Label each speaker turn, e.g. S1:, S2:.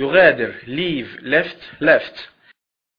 S1: يغادر leave left left